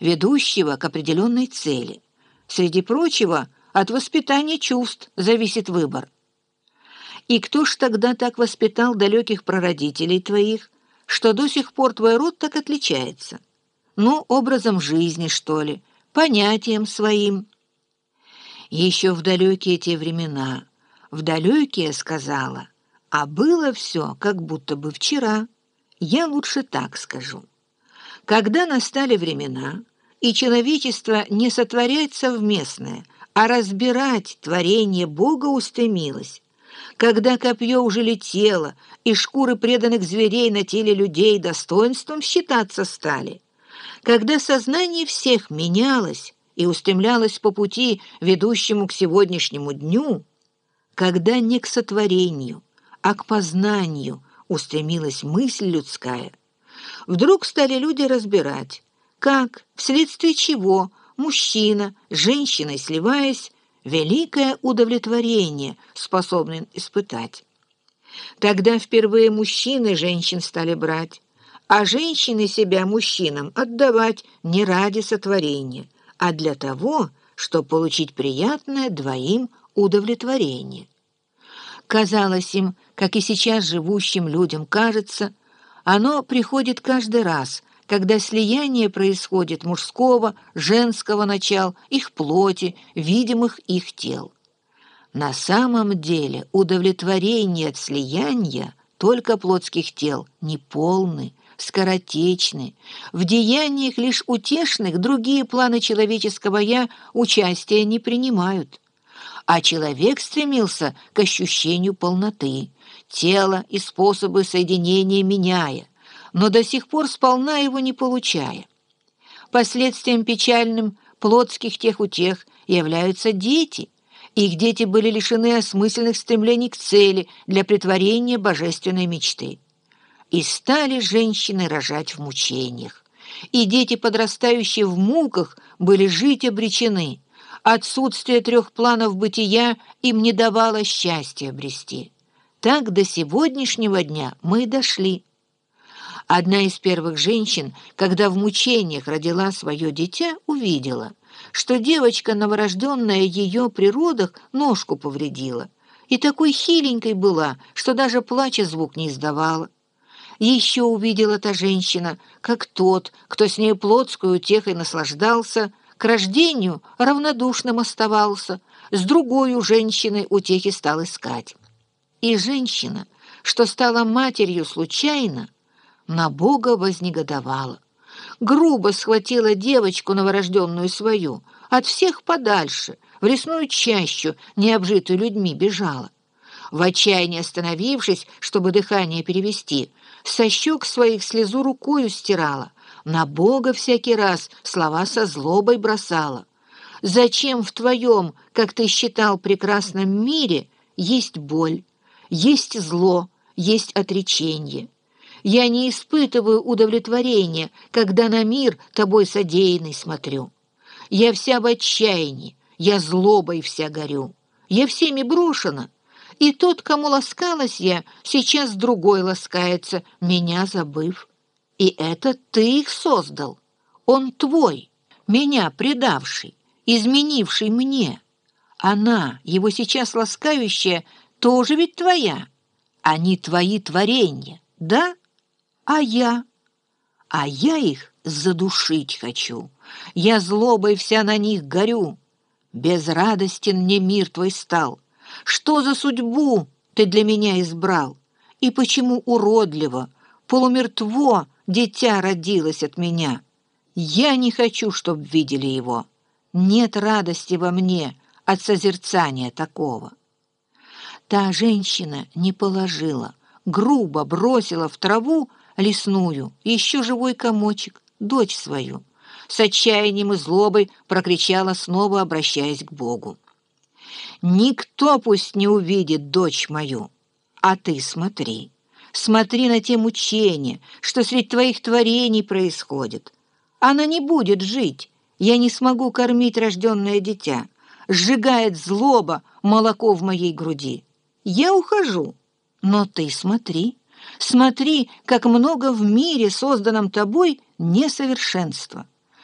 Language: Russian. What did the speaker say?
ведущего к определенной цели. Среди прочего, от воспитания чувств зависит выбор. И кто ж тогда так воспитал далеких прародителей твоих, что до сих пор твой род так отличается? Ну, образом жизни, что ли, понятием своим. Еще в далекие те времена, в далекие, сказала, а было все, как будто бы вчера. Я лучше так скажу. Когда настали времена, и человечество не сотворять совместное, а разбирать творение Бога устремилось, когда копье уже летело, и шкуры преданных зверей на теле людей достоинством считаться стали, когда сознание всех менялось и устремлялось по пути, ведущему к сегодняшнему дню, когда не к сотворению, а к познанию устремилась мысль людская, вдруг стали люди разбирать, как, вследствие чего мужчина женщиной сливаясь, великое удовлетворение способны испытать. Тогда впервые мужчины женщин стали брать, а женщины себя мужчинам отдавать не ради сотворения, а для того, чтобы получить приятное двоим удовлетворение. Казалось им, как и сейчас живущим людям кажется, оно приходит каждый раз, когда слияние происходит мужского, женского начал, их плоти, видимых их тел. На самом деле удовлетворение от слияния только плотских тел неполны, скоротечны, в деяниях лишь утешных другие планы человеческого «я» участия не принимают. А человек стремился к ощущению полноты, тело и способы соединения меняя, но до сих пор сполна его не получая. Последствием печальным плотских тех утех являются дети. Их дети были лишены осмысленных стремлений к цели для притворения божественной мечты. И стали женщины рожать в мучениях. И дети, подрастающие в муках, были жить обречены. Отсутствие трех планов бытия им не давало счастья обрести. Так до сегодняшнего дня мы дошли. Одна из первых женщин, когда в мучениях родила свое дитя, увидела, что девочка, новорожденная ее при родах, ножку повредила. И такой хиленькой была, что даже плача звук не издавала. Еще увидела та женщина, как тот, кто с ней плотской утехой наслаждался, к рождению равнодушным оставался, с другой у женщины утехи стал искать. И женщина, что стала матерью случайно, на Бога вознегодовала. Грубо схватила девочку новорожденную свою, от всех подальше, в лесную чащу, необжитую людьми, бежала. В отчаянии остановившись, чтобы дыхание перевести, со щек своих слезу рукою стирала, на Бога всякий раз слова со злобой бросала. Зачем в твоем, как ты считал, прекрасном мире есть боль, есть зло, есть отречение? Я не испытываю удовлетворения, когда на мир тобой содеянный смотрю. Я вся в отчаянии, я злобой вся горю. Я всеми брошена, и тот, кому ласкалась я, сейчас другой ласкается, меня забыв. И это ты их создал. Он твой, меня предавший, изменивший мне. Она, его сейчас ласкающая, тоже ведь твоя. Они твои творения, да? А я? А я их задушить хочу. Я злобой вся на них горю. Безрадостен мне мир твой стал. Что за судьбу ты для меня избрал? И почему уродливо, полумертво дитя родилось от меня? Я не хочу, чтоб видели его. Нет радости во мне от созерцания такого. Та женщина не положила, грубо бросила в траву лесную, еще живой комочек, дочь свою. С отчаянием и злобой прокричала снова, обращаясь к Богу. «Никто пусть не увидит дочь мою, а ты смотри, смотри на те мучения, что среди твоих творений происходит. Она не будет жить, я не смогу кормить рожденное дитя, сжигает злоба молоко в моей груди. Я ухожу, но ты смотри». Смотри, как много в мире, созданном тобой, несовершенства.